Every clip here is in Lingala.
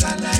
Sala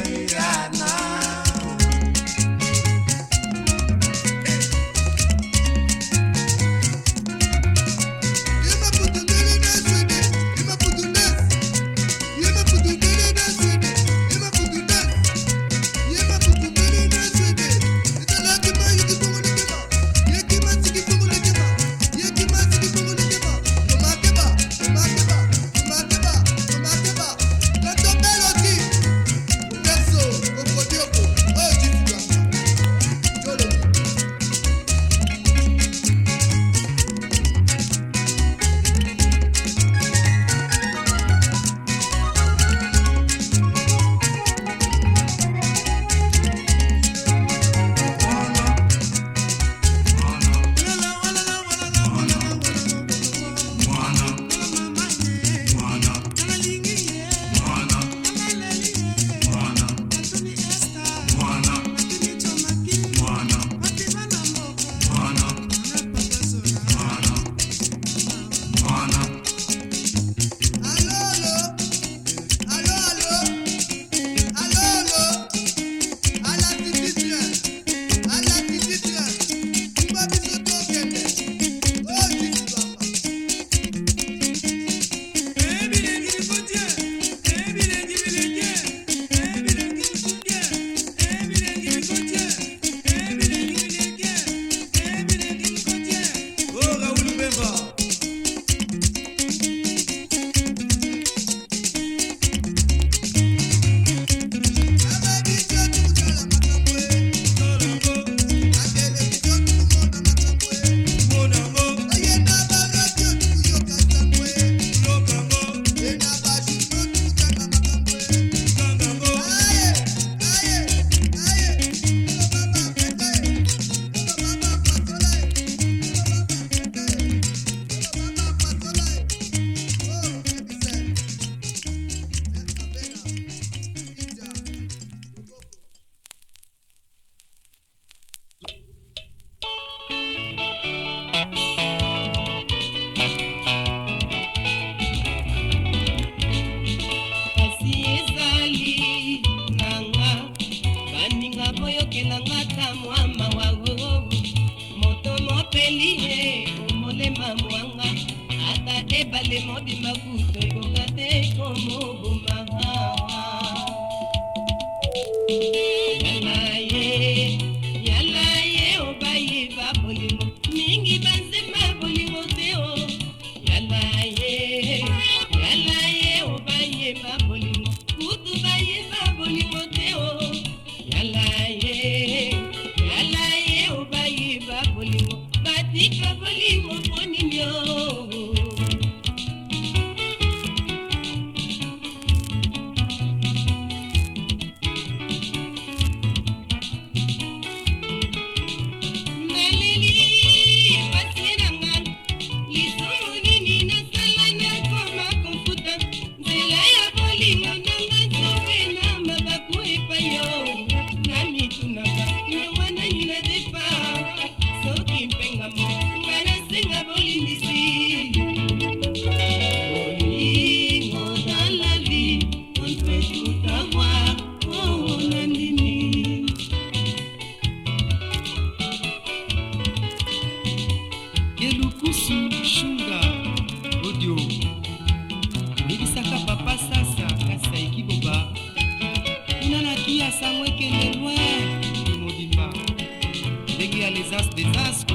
go.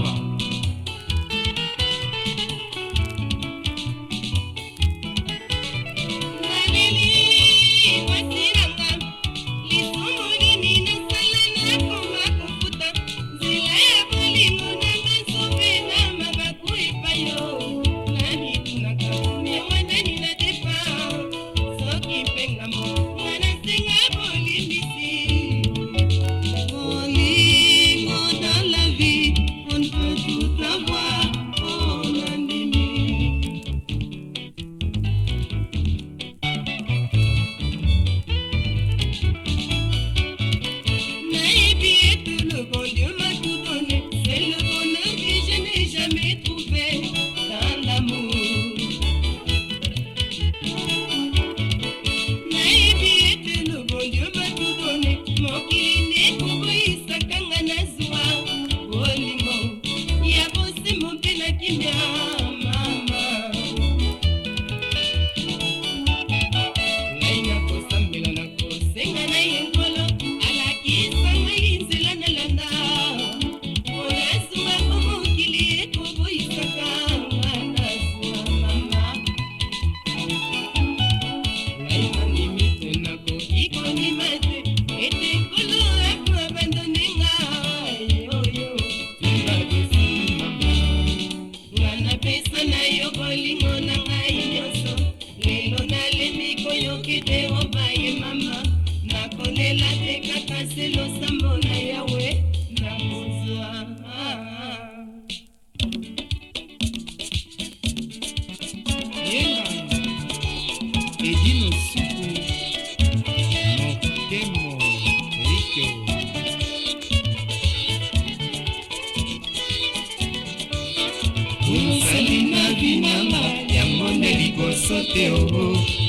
you.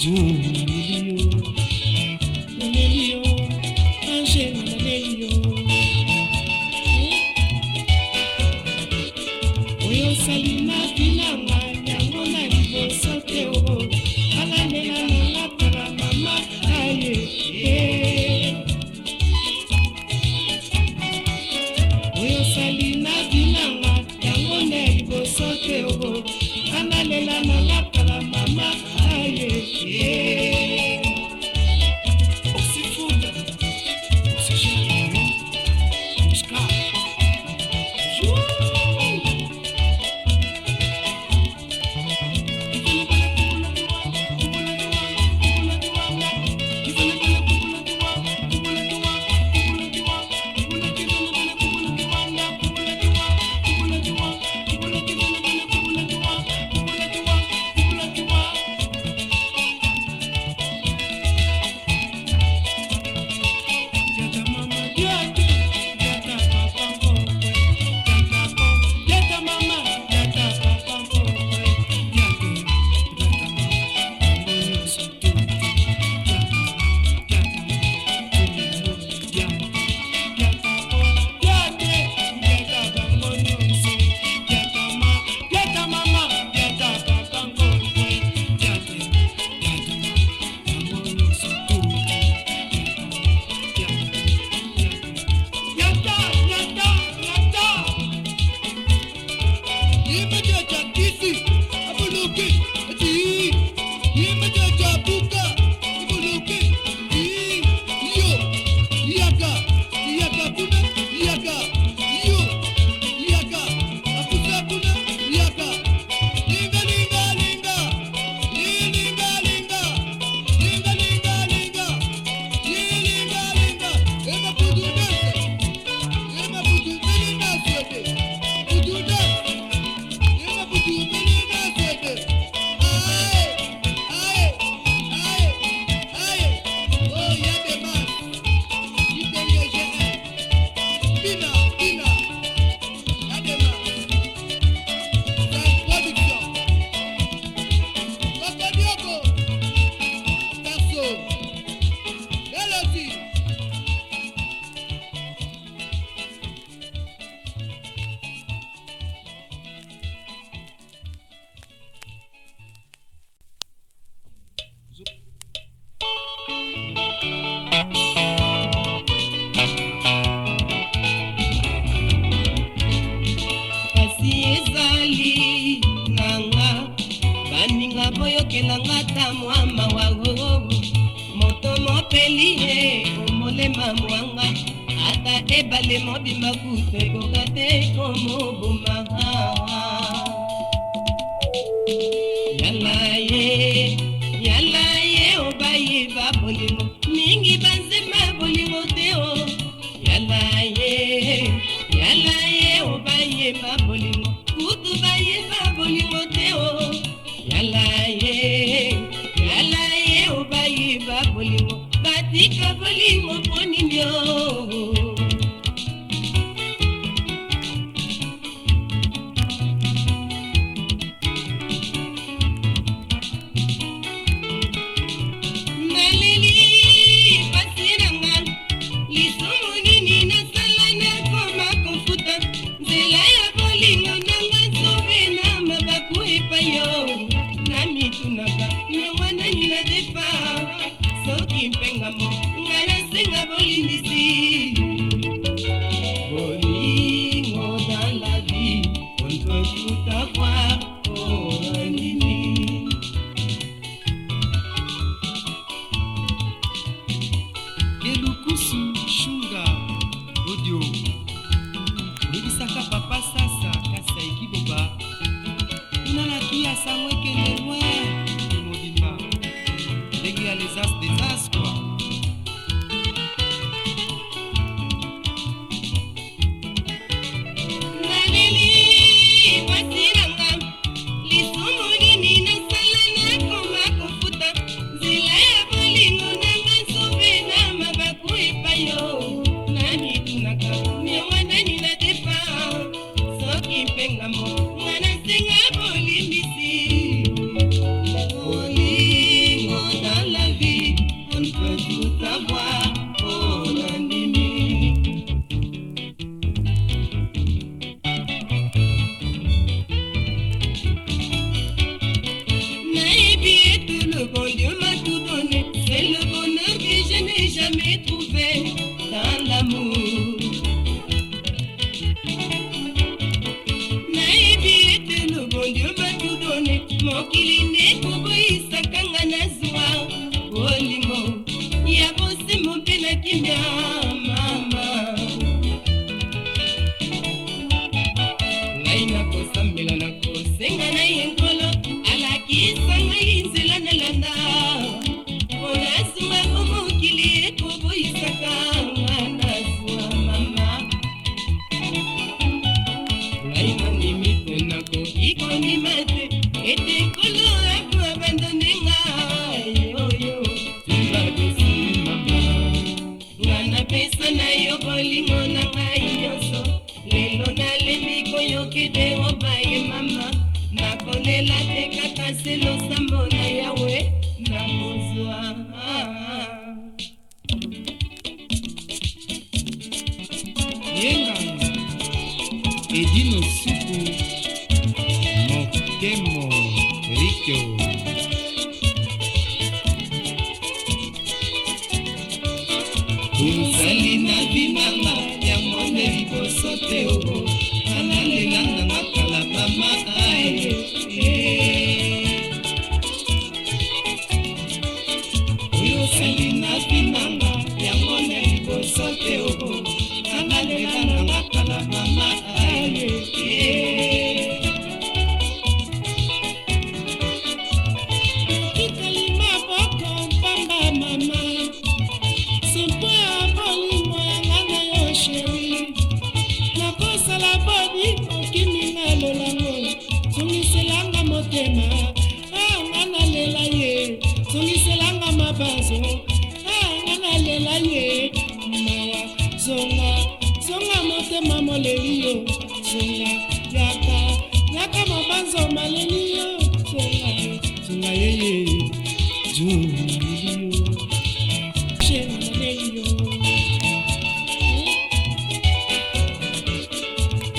Juma. balema mobimba kutu ekoka te komoboma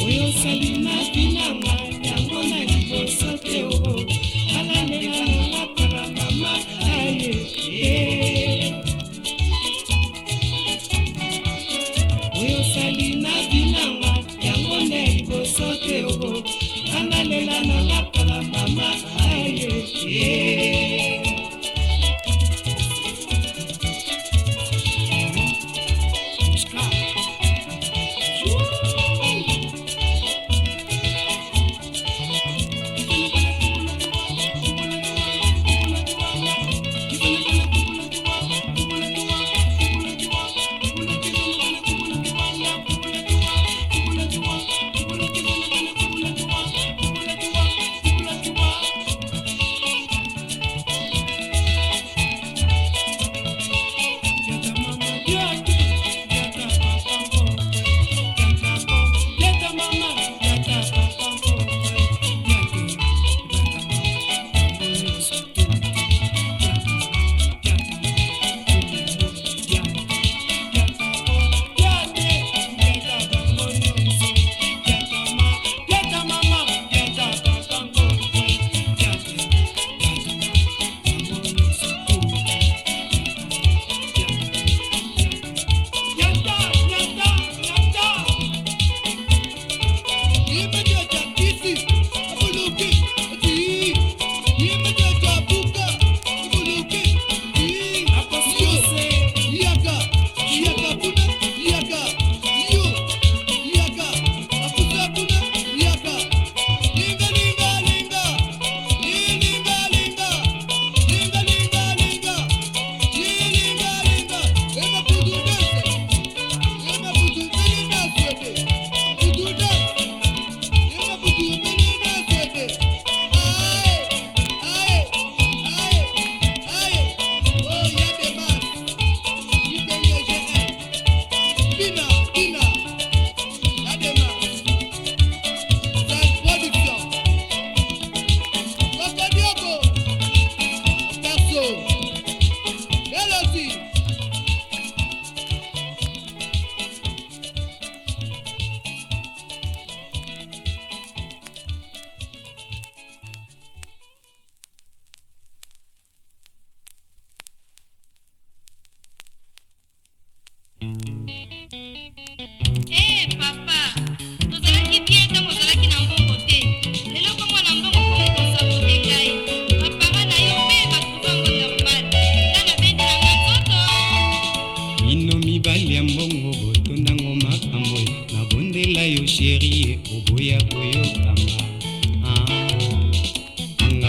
Oyo sọ ni máa bí náà. sheri oboya koyokanga ah,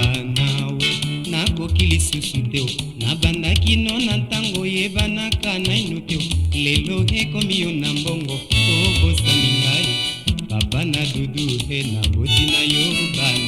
anga nawe nakoki lisusu te nabandaki no na ntango yebanaka naino te lelo ekomi yo na mbongo obosani ngai papa na dudu he naboti na yo bana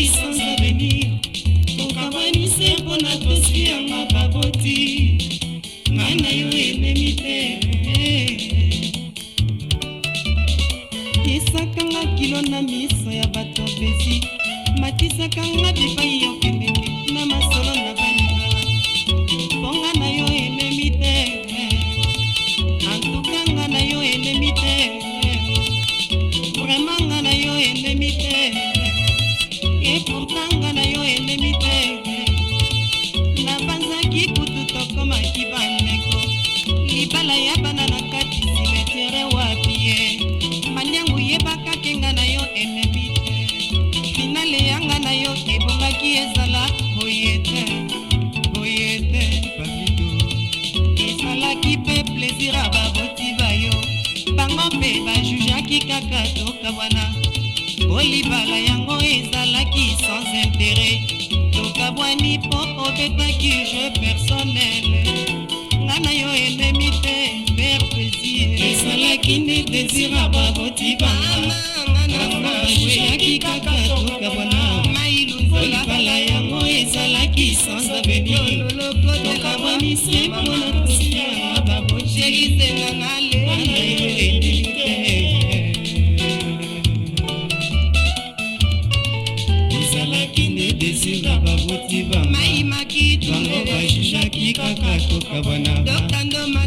kasi yango bakoti nga na yo ememi te esakanga kilo na miso ya bato bezi matisakanga bipai yokende na masolo na baninga mponga na yo ememi te antukanga na yo ememi te vraimen nga na yo ememi te eportanga na yo ememi ezalaki bandeko libala ya bana na kati simetere wapi ye maniangu yebaka kenga na yo ememi te finale yanga na yo ebongaki ezala boye te boye te babito ezalaki mpe plésir a baboti bayo bango mpe bajujaki kaka tokawana bolibala yango ezalaki sans intere tokabwani mpo obetaki jeu personnele oyo endemi te mpe plaisir esalaki nde désir a bakotiba nakoyaki kaka toka bwana kolibala yango ezalaki sans avenir tokabwanise mpona esika babuti bamabango bajujaki kaka kokabwana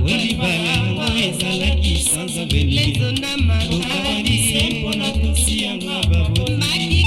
olibalango ezalaki sanza beli okabwanise mpona kosi yango babuti